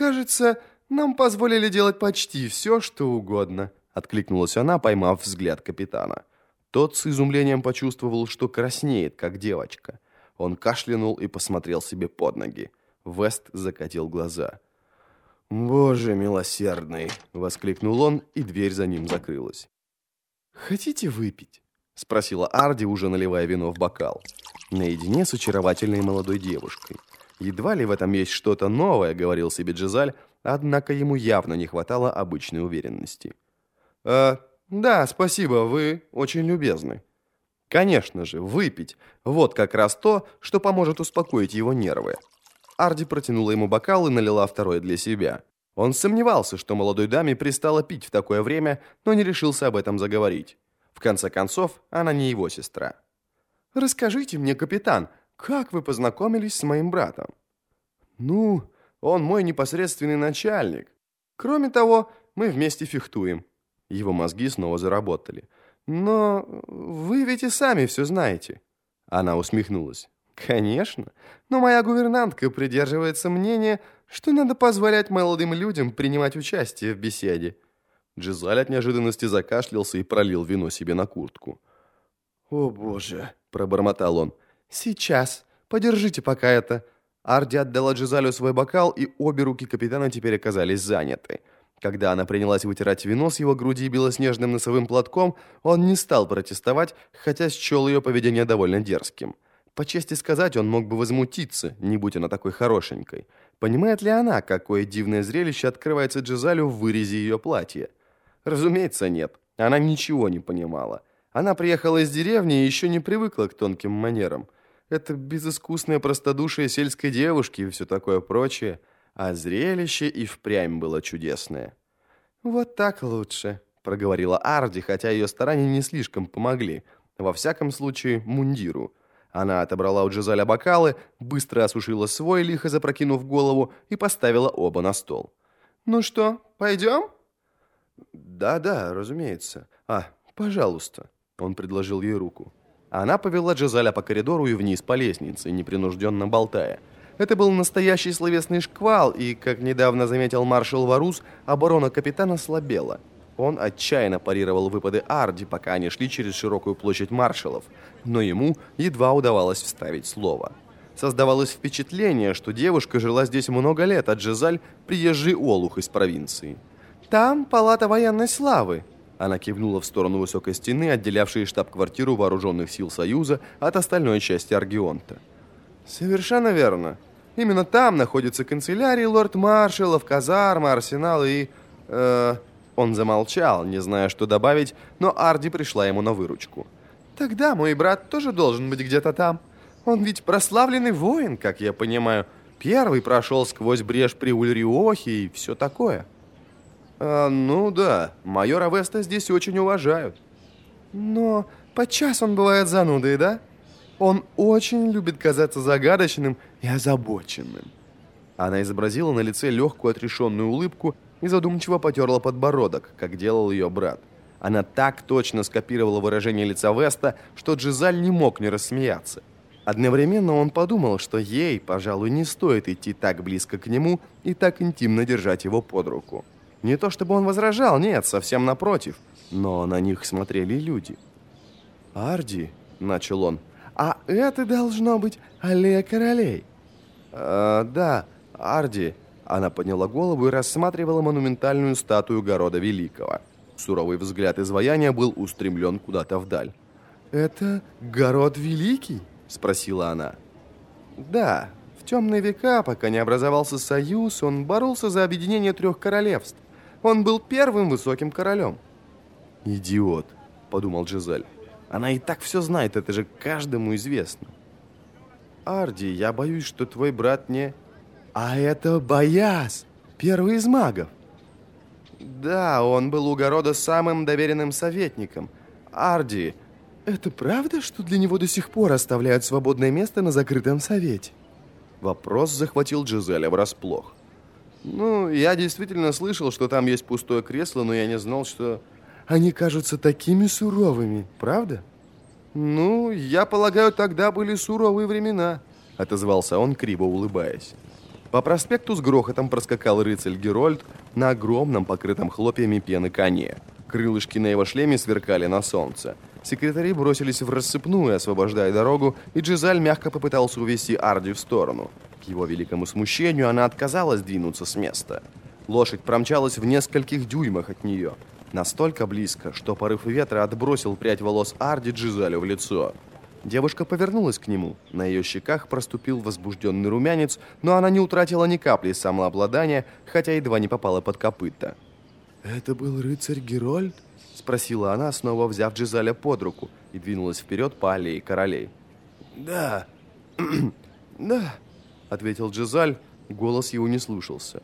кажется, нам позволили делать почти все, что угодно», откликнулась она, поймав взгляд капитана. Тот с изумлением почувствовал, что краснеет, как девочка. Он кашлянул и посмотрел себе под ноги. Вест закатил глаза. «Боже милосердный!» — воскликнул он, и дверь за ним закрылась. «Хотите выпить?» — спросила Арди, уже наливая вино в бокал. Наедине с очаровательной молодой девушкой. Едва ли в этом есть что-то новое, говорил себе Джизаль, однако ему явно не хватало обычной уверенности. «Э, да, спасибо, вы очень любезны». Конечно же, выпить. Вот как раз то, что поможет успокоить его нервы. Арди протянула ему бокал и налила второй для себя. Он сомневался, что молодой даме пристало пить в такое время, но не решился об этом заговорить. В конце концов, она не его сестра. «Расскажите мне, капитан, как вы познакомились с моим братом?» «Ну, он мой непосредственный начальник. Кроме того, мы вместе фехтуем». Его мозги снова заработали. «Но вы ведь и сами все знаете». Она усмехнулась. «Конечно, но моя гувернантка придерживается мнения, что надо позволять молодым людям принимать участие в беседе». Джизаль от неожиданности закашлялся и пролил вино себе на куртку. «О, боже!» – пробормотал он. «Сейчас. Подержите пока это». Арди отдала Джизалю свой бокал, и обе руки капитана теперь оказались заняты. Когда она принялась вытирать вино с его груди белоснежным носовым платком, он не стал протестовать, хотя счел ее поведение довольно дерзким. По чести сказать, он мог бы возмутиться, не будь она такой хорошенькой. Понимает ли она, какое дивное зрелище открывается Джизалю в вырезе ее платья? Разумеется, нет. Она ничего не понимала. Она приехала из деревни и еще не привыкла к тонким манерам. Это безыскусное простодушие сельской девушки и все такое прочее – а зрелище и впрямь было чудесное. «Вот так лучше», — проговорила Арди, хотя ее старания не слишком помогли. Во всяком случае, мундиру. Она отобрала у Джизаля бокалы, быстро осушила свой, лихо запрокинув голову, и поставила оба на стол. «Ну что, пойдем?» «Да-да, разумеется. А, пожалуйста», — он предложил ей руку. Она повела Джизаля по коридору и вниз по лестнице, непринужденно болтая. Это был настоящий словесный шквал, и, как недавно заметил маршал Варус, оборона капитана слабела. Он отчаянно парировал выпады Арди, пока они шли через широкую площадь маршалов, но ему едва удавалось вставить слово. Создавалось впечатление, что девушка жила здесь много лет, а Джезаль – приезжий олух из провинции. «Там палата военной славы», она кивнула в сторону высокой стены, отделявшей штаб-квартиру вооруженных сил Союза от остальной части Аргионта. «Совершенно верно. Именно там находится канцелярия лорд-маршалов, казарма, арсенал и... Э, он замолчал, не зная, что добавить, но Арди пришла ему на выручку. «Тогда мой брат тоже должен быть где-то там. Он ведь прославленный воин, как я понимаю. Первый прошел сквозь брешь при Ульриохе и все такое». А, «Ну да, майора Веста здесь очень уважают». «Но подчас он бывает занудой, да?» Он очень любит казаться загадочным и озабоченным. Она изобразила на лице легкую отрешенную улыбку и задумчиво потерла подбородок, как делал ее брат. Она так точно скопировала выражение лица Веста, что Джизаль не мог не рассмеяться. Одновременно он подумал, что ей, пожалуй, не стоит идти так близко к нему и так интимно держать его под руку. Не то чтобы он возражал, нет, совсем напротив. Но на них смотрели люди. «Арди», — начал он, — а это должно быть аллея королей. Э, да, Арди. Она подняла голову и рассматривала монументальную статую Города Великого. Суровый взгляд изваяния был устремлен куда-то вдаль. «Это Город Великий?» – спросила она. «Да, в темные века, пока не образовался союз, он боролся за объединение трех королевств. Он был первым высоким королем». «Идиот», – подумал Джизель. Она и так все знает, это же каждому известно. Арди, я боюсь, что твой брат не... А это Бояс, первый из магов. Да, он был у Города самым доверенным советником. Арди, это правда, что для него до сих пор оставляют свободное место на закрытом совете? Вопрос захватил Джизеля врасплох. Ну, я действительно слышал, что там есть пустое кресло, но я не знал, что... Они кажутся такими суровыми, правда? Ну, я полагаю, тогда были суровые времена, отозвался он, криво улыбаясь. По проспекту с грохотом проскакал рыцарь Герольд на огромном покрытом хлопьями пены коне. Крылышки на его шлеме сверкали на солнце. Секретари бросились в рассыпную, освобождая дорогу, и Джизаль мягко попытался увести Арди в сторону. К его великому смущению она отказалась двинуться с места. Лошадь промчалась в нескольких дюймах от нее. Настолько близко, что порыв ветра отбросил прядь волос Арди Джизалю в лицо. Девушка повернулась к нему. На ее щеках проступил возбужденный румянец, но она не утратила ни капли самообладания, хотя едва не попала под копыта. «Это был рыцарь Герольд?» – спросила она, снова взяв Джизаля под руку и двинулась вперед по аллее королей. «Да, да», – ответил Джизаль, голос его не слушался.